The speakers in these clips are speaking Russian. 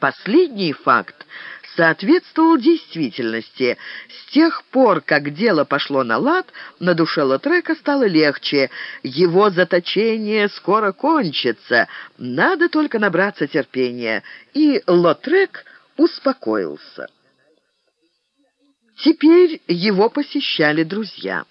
Последний факт соответствовал действительности. С тех пор, как дело пошло на лад, на душе Лотрека стало легче. Его заточение скоро кончится. Надо только набраться терпения. И Лотрек успокоился. Теперь его посещали друзья.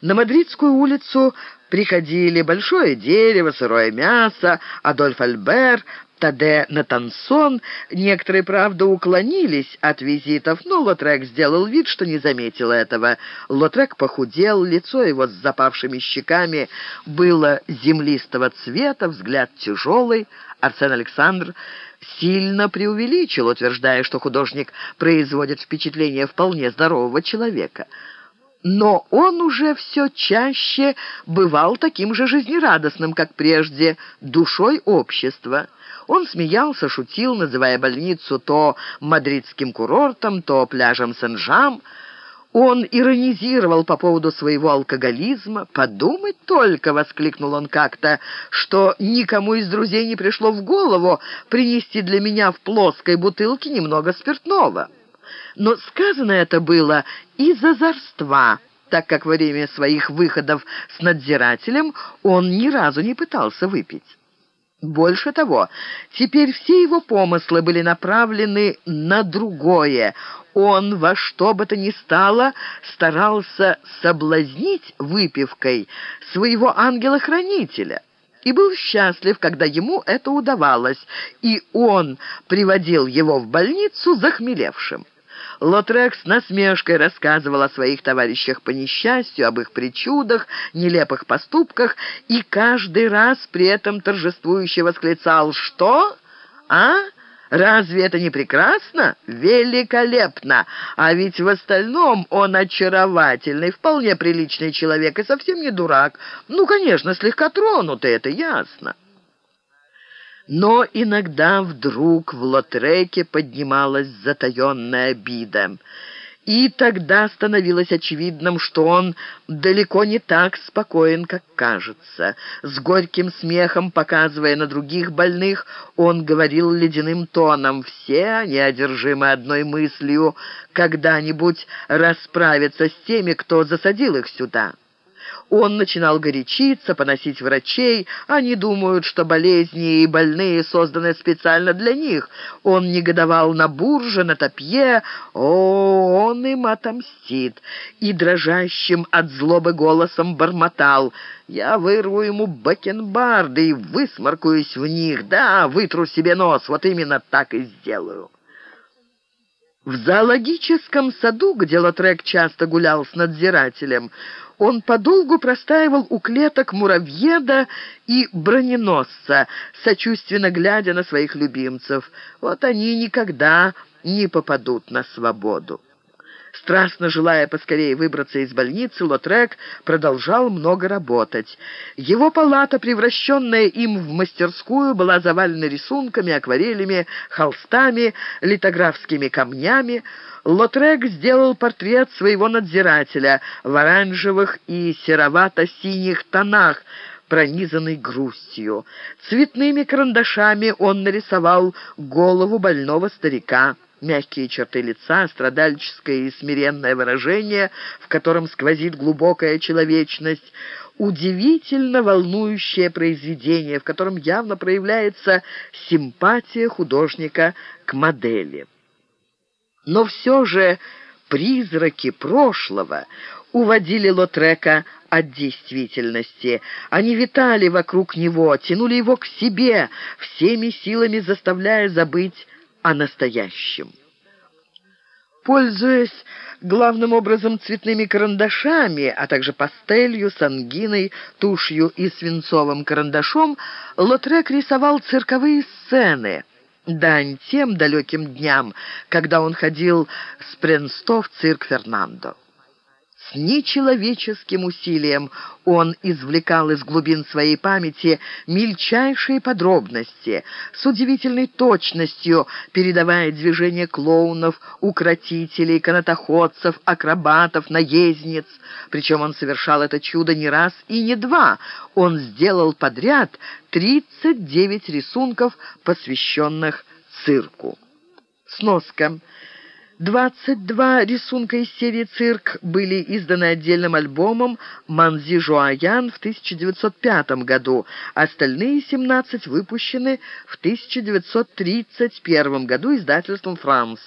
На Мадридскую улицу приходили большое дерево, сырое мясо, Адольф Альбер, Таде Натансон. Некоторые, правда, уклонились от визитов, но Лотрек сделал вид, что не заметил этого. Лотрек похудел, лицо его с запавшими щеками было землистого цвета, взгляд тяжелый. Арсен Александр сильно преувеличил, утверждая, что художник производит впечатление вполне здорового человека. Но он уже все чаще бывал таким же жизнерадостным, как прежде, душой общества. Он смеялся, шутил, называя больницу то мадридским курортом, то пляжем Сен-Жам. Он иронизировал по поводу своего алкоголизма. «Подумать только!» — воскликнул он как-то, что никому из друзей не пришло в голову принести для меня в плоской бутылке немного спиртного. Но сказано это было из озорства, так как во время своих выходов с надзирателем он ни разу не пытался выпить. Больше того, теперь все его помыслы были направлены на другое. Он во что бы то ни стало старался соблазнить выпивкой своего ангела-хранителя и был счастлив, когда ему это удавалось, и он приводил его в больницу захмелевшим. Лотрек с насмешкой рассказывал о своих товарищах по несчастью, об их причудах, нелепых поступках, и каждый раз при этом торжествующе восклицал «Что? А?» Разве это не прекрасно? Великолепно! А ведь в остальном он очаровательный, вполне приличный человек и совсем не дурак. Ну, конечно, слегка тронутый, это ясно. Но иногда вдруг в Лотреке поднималась затаенная обида. И тогда становилось очевидным, что он далеко не так спокоен, как кажется. С горьким смехом, показывая на других больных, он говорил ледяным тоном, «Все они одержимы одной мыслью, когда-нибудь расправиться с теми, кто засадил их сюда». Он начинал горячиться, поносить врачей. Они думают, что болезни и больные созданы специально для них. Он негодовал на бурже, на топье. О, он им отомстит. И дрожащим от злобы голосом бормотал. Я вырву ему бакенбарды и высморкаюсь в них. Да, вытру себе нос, вот именно так и сделаю. В зоологическом саду, где Лотрек часто гулял с надзирателем, он подолгу простаивал у клеток муравьеда и броненосца, сочувственно глядя на своих любимцев. Вот они никогда не попадут на свободу. Страстно желая поскорее выбраться из больницы, Лотрек продолжал много работать. Его палата, превращенная им в мастерскую, была завалена рисунками, акварелями, холстами, литографскими камнями. Лотрек сделал портрет своего надзирателя в оранжевых и серовато-синих тонах, пронизанный грустью. Цветными карандашами он нарисовал голову больного старика мягкие черты лица, страдальческое и смиренное выражение, в котором сквозит глубокая человечность, удивительно волнующее произведение, в котором явно проявляется симпатия художника к модели. Но все же призраки прошлого уводили Лотрека от действительности. Они витали вокруг него, тянули его к себе, всеми силами заставляя забыть о настоящем. Пользуясь главным образом цветными карандашами, а также пастелью, сангиной, тушью и свинцовым карандашом, Лотрек рисовал цирковые сцены, дань тем далеким дням, когда он ходил с Пренсто в цирк Фернандо. С нечеловеческим усилием он извлекал из глубин своей памяти мельчайшие подробности, с удивительной точностью передавая движения клоунов, укротителей, канатоходцев, акробатов, наездниц. Причем он совершал это чудо не раз и не два. Он сделал подряд 39 рисунков, посвященных цирку. Сноска. 22 рисунка из серии «Цирк» были изданы отдельным альбомом «Манзи Жуаян» в 1905 году, остальные 17 выпущены в 1931 году издательством «Франс».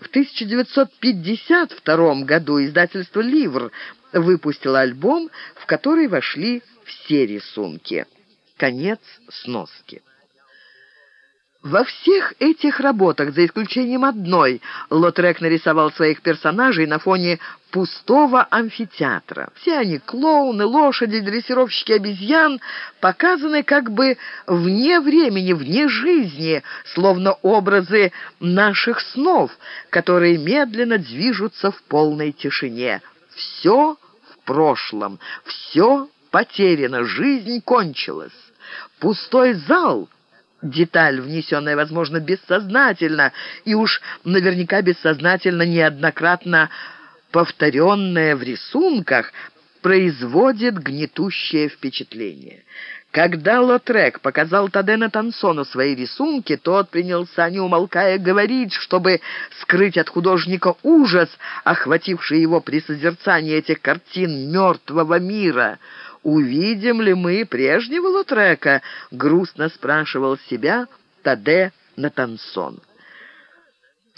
В 1952 году издательство «Ливр» выпустило альбом, в который вошли все рисунки. Конец сноски. Во всех этих работах, за исключением одной, Лотрек нарисовал своих персонажей на фоне пустого амфитеатра. Все они, клоуны, лошади, дрессировщики обезьян, показаны как бы вне времени, вне жизни, словно образы наших снов, которые медленно движутся в полной тишине. Все в прошлом, все потеряно, жизнь кончилась. Пустой зал — деталь, внесенная, возможно, бессознательно, и уж наверняка бессознательно неоднократно повторенная в рисунках, производит гнетущее впечатление. Когда Лотрек показал Тадена Тансону свои рисунки, тот принялся, не умолкая, говорить, чтобы скрыть от художника ужас, охвативший его при созерцании этих картин мертвого мира — увидим ли мы прежнего Лотрека?» — грустно спрашивал себя Таде Натансон.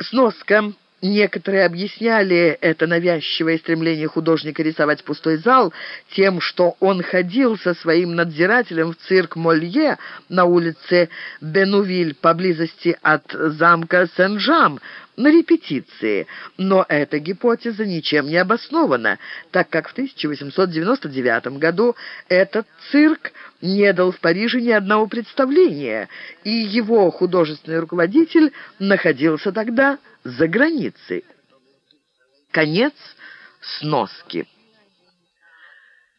Сноска. Некоторые объясняли это навязчивое стремление художника рисовать пустой зал тем, что он ходил со своим надзирателем в цирк Молье на улице Бенувиль поблизости от замка Сен-Жам на репетиции, но эта гипотеза ничем не обоснована, так как в 1899 году этот цирк не дал в Париже ни одного представления, и его художественный руководитель находился тогда за границей. Конец сноски.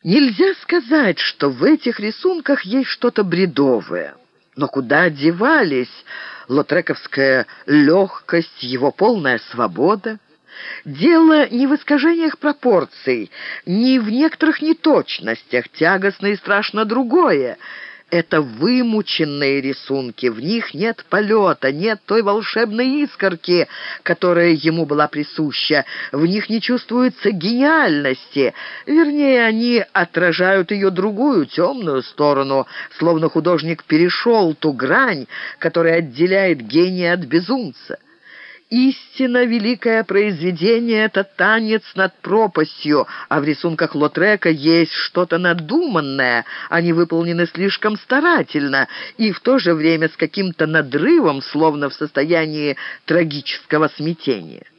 Нельзя сказать, что в этих рисунках есть что-то бредовое. Но куда девались? Лотрековская легкость, его полная свобода? Дело не в искажениях пропорций, не в некоторых неточностях, тягостно и страшно другое — это вымученные рисунки, в них нет полета, нет той волшебной искорки, которая ему была присуща, в них не чувствуется гениальности, вернее, они отражают ее другую, темную сторону, словно художник перешел ту грань, которая отделяет гения от безумца. Истинно великое произведение — это танец над пропастью, а в рисунках Лотрека есть что-то надуманное, они выполнены слишком старательно и в то же время с каким-то надрывом, словно в состоянии трагического смятения.